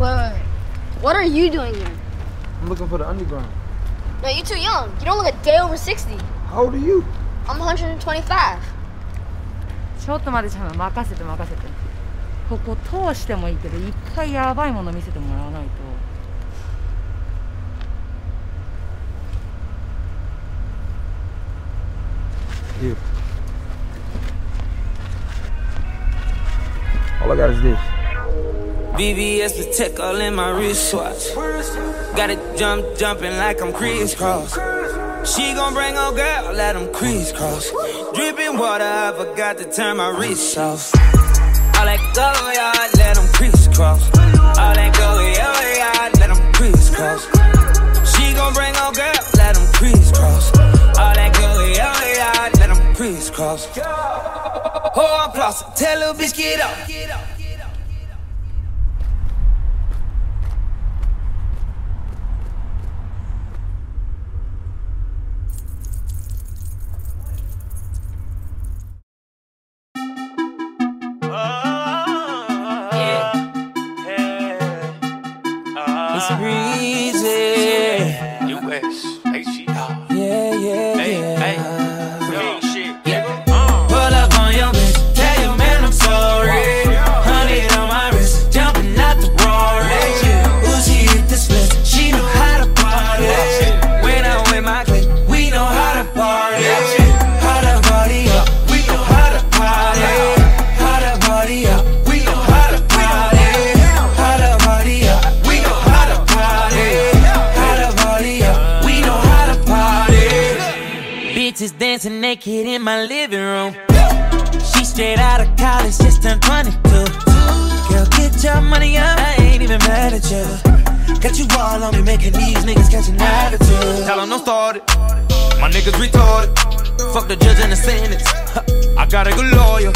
What are you doing here? I'm looking for the underground. No, you're too young. You don't look a day over 60. How old are you? I'm 125. ちょっと待ってちゃん任せて任せてここ通してもいいけど一回やばいもの見せてもらわないと Here. All I got is this. VVS Protect all in my wristwatch. Got it jump, jumping like I'm crisscross. She gon' bring her girl, let them crisscross. Dripping water, I forgot to turn my wrist off. All that go, yeah, let them crisscross. All that go, yeah, let them crisscross. She gon' bring her girl, let them crisscross. All that go, yeah, let them crisscross. Oh, I'm flossing, tell little bitch get up. Breezy. Uh-huh. US, Bitches dancing naked in my living room. She straight out of college, just turned 22. Girl, get your money up, I ain't even mad at you. Got you all on me, making these niggas catch an attitude. Tell 'em don't start it. My niggas retarded. Fuck the judge and the sentence. I got a good lawyer.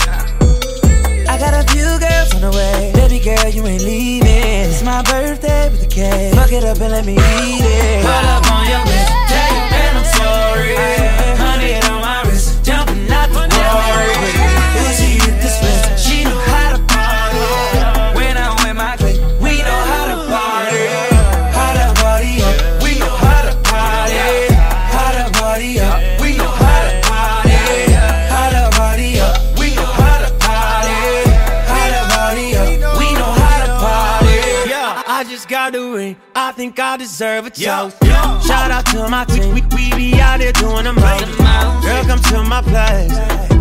I got a few girls on the way. Baby girl, you ain't leaving. It's my birthday with the cake. Fuck it up and let me eat it. Pull up on your bitch, I the ring. I think I deserve a toast. Shout out to my team. We, we be out here doing the most. Girl, come to my place.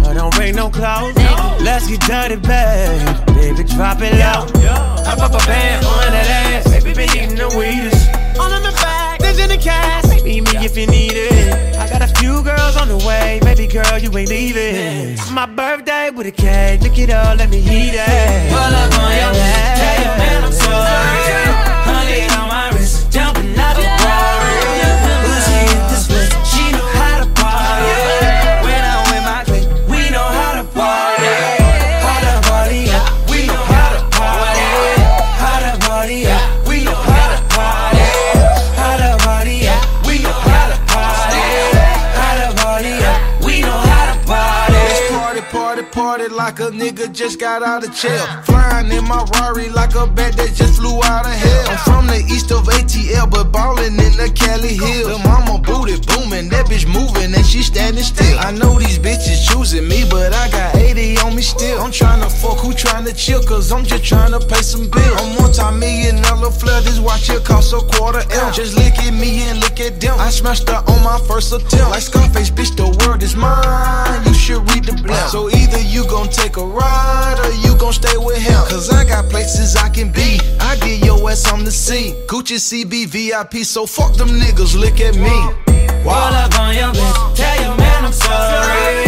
I don't bring no clothes. Let's get dirty, babe. Baby, drop it low. Hop up a band on that ass. Baby, been eating the weedest. All in the back, there's in the cash. Meet me if you need it. I got a few girls on the way. Baby girl, you ain't leaving. My birthday with a cake. Look it up, let me eat it. Pull up on your lap. Party, like a nigga just got out of jail. Flying in my Rari like a bat that just flew out of hell. I'm from the east of ATL, but ballin' in the Cali Hills. The mama booty booming, that bitch moving and she standing still. I know these bitches choosing me, but I got 80 on me still. I'm tryna fuck, who tryna chill, cause I'm just tryna pay some bills. I'm multi million dollar flood, this watch here cost a quarter M. Just look at me and look at them. I smashed her on my first attempt. Like Scarface, bitch, the world is mine. You should read the blunt. So either you gon' take a ride or you gon' stay with him. Cause I got places I can be. I get your ass on the scene. Gucci CB VIP, so fuck them niggas, look at me. Roll up on your bitch, tell your man I'm sorry.